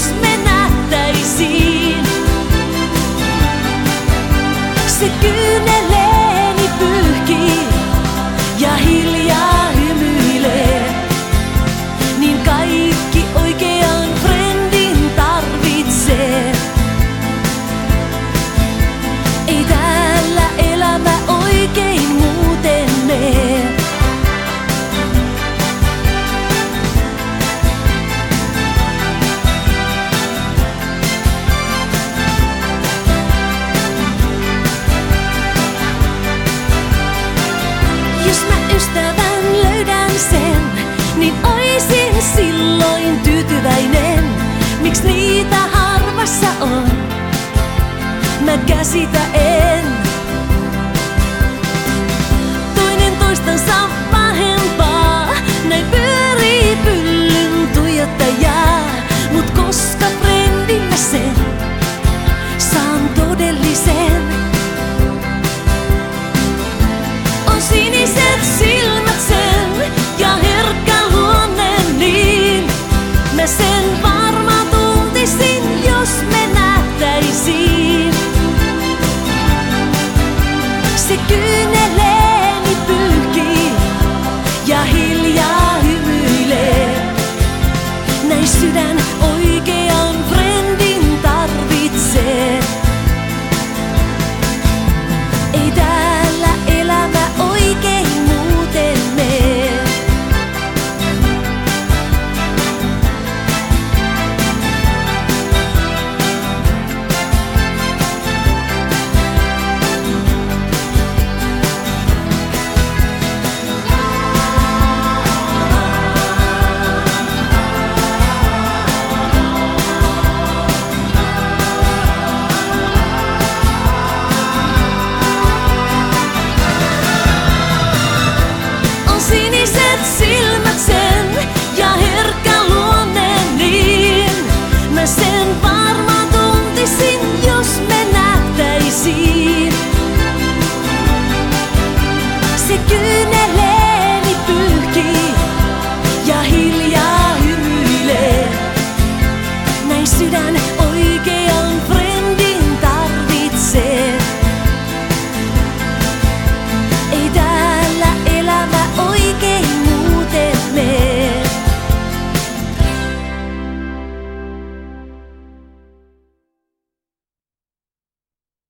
Just midnight. Mä käsitä en. 새끼. see